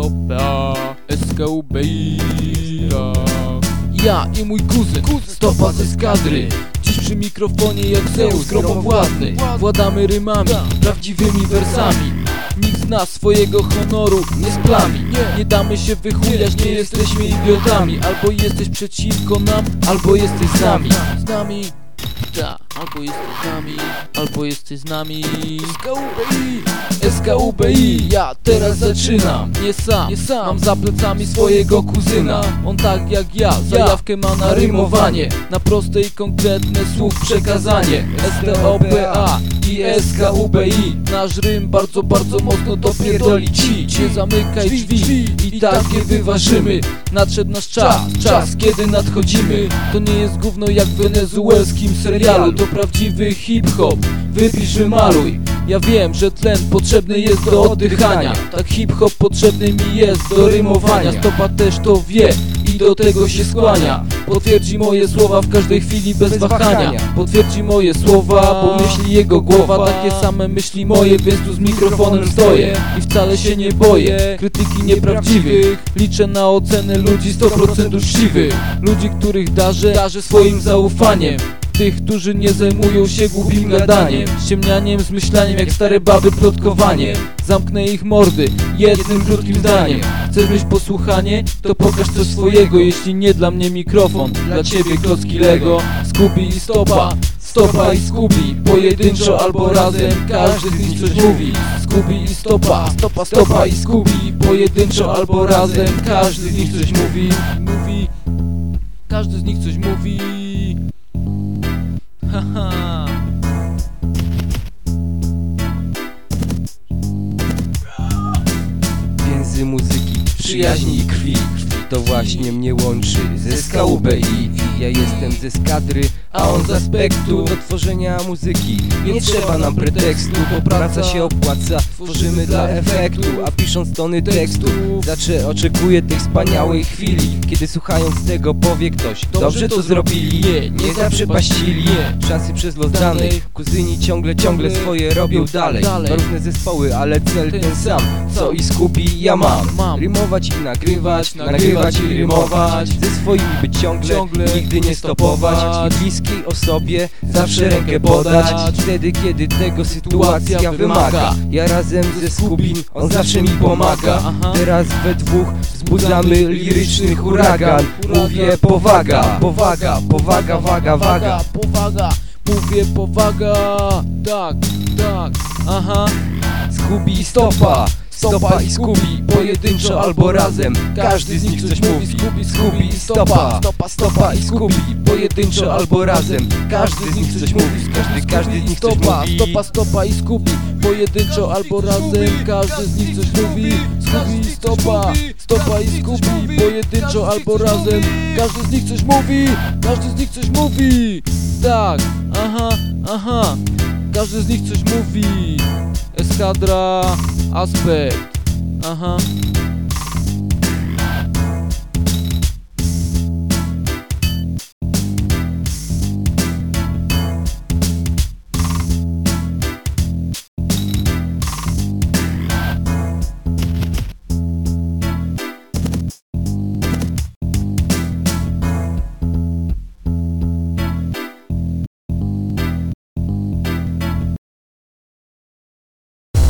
SKOPA, SKUBI Ja i mój kuzyn, stopa ze skadry Dziś przy mikrofonie jak Zeus gromowładny Władamy rymami, prawdziwymi wersami. Nikt z nas swojego honoru nie splami. Nie damy się wychujać, nie jesteśmy idiotami. Albo jesteś przeciwko nam, albo jesteś z nami. Z nami. Ta, albo jesteś z nami, albo jesteś z nami SKUBI, SKUBI Ja teraz zaczynam, nie sam, nie sam. Mam za plecami swojego kuzyna. On tak jak ja, zajawkę ma na rymowanie. Na proste i konkretne słów przekazanie. STOPA i SKUBI Nasz rym bardzo, bardzo mocno dopierdoli ci Nie zamykaj drzwi i tak je wyważymy. Nadszedł nasz czas, czas kiedy nadchodzimy. To nie jest gówno jak w wenezuelskim serialu. To prawdziwy hip-hop, wypisz wymaluj ja wiem, że tlen potrzebny jest do oddychania. Tak hip-hop potrzebny mi jest do rymowania. Stopa też to wie i do tego się skłania. Potwierdzi moje słowa w każdej chwili bez wahania. Potwierdzi moje słowa, bo myśli jego głowa. Takie same myśli moje, więc tu z mikrofonem stoję. I wcale się nie boję krytyki nieprawdziwych. Liczę na ocenę ludzi 100% uczciwych. Ludzi, których darzę, darzę swoim zaufaniem tych, którzy nie zajmują się głupim gadaniem Ściemnianiem, zmyślaniem, jak stare baby plotkowaniem Zamknę ich mordy jednym krótkim zdaniem. Chcesz mieć posłuchanie? To pokaż coś swojego Jeśli nie dla mnie mikrofon, dla ciebie klocki Lego. Skubi i stopa Stopa i Skubi, pojedynczo albo razem Każdy z nich coś mówi. Skubi i stopa, stopa, stopa i Skubi Pojedynczo albo razem Każdy z nich coś mówi. Mówi Każdy z nich coś mówi Haha Więzy muzyki, przyjaźni i krwi To właśnie mnie łączy. Ze SKUBI Ja jestem ze skadry, a on z aspektu Do tworzenia muzyki. Nie trzeba nam pretekstu, bo praca się opłaca. Tworzymy dla efektu, a pisząc tony tekstu Zawsze oczekuję tej wspaniałej chwili. Kiedy słuchając tego powie ktoś Dobrze to zrobili, nie zaprzepaścili Szansy przez los danych. Kuzyni ciągle, ciągle swoje robią dalej. Ma różne zespoły, ale cel ten sam. Co i skubi ja mam. Mam. Rymować i nagrywać, nagrywać i rymować Ze swoimi być ciągle, Ciągle nigdy nie stopować. I bliskiej osobie zawsze rękę podać. Wtedy kiedy tego sytuacja wymaga. Ja razem ze Skubin, on zawsze mi pomaga. Teraz we dwóch wzbudzamy liryczny huragan Mówię powaga, powaga, powaga, waga, waga. Powaga Mówię powaga. Tak, tak, aha. Skubi stopa Stopa i Skubi, pojedynczo albo razem Każdy z nich coś mówi Skubi, Skubi stopa Stopa, stopa i Skubi, pojedynczo albo razem Każdy z nich coś mówi Każdy, każdy z nich coś stopa, mówi stopa, stopa i skubi Pojedynczo albo razem Każdy z nich coś mówi Skubi, stopa, stopa i skubi Pojedynczo albo razem Każdy z nich coś mówi Każdy z nich coś mówi Tak, aha, aha Każdy z nich coś mówi escadra aspect. Uh -huh.